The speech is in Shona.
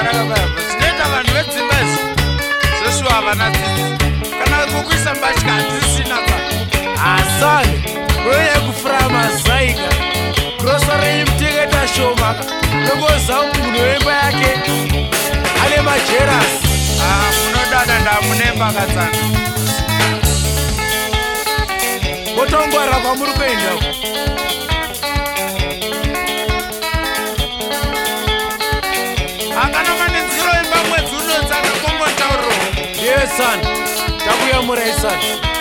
vagara kakaa zvinoita vanhu vedzimba izvi zvosvo havana dzidzi kana kukuisa mbatya hadzisina pa hasani uye kufuramazaika krosoreimtegetashomaka nekozaumunhu wemba yake ane majerasi munodada ndamunembakatsana votongora kwamuri kuendako takuyamurai sani takuyamurai sani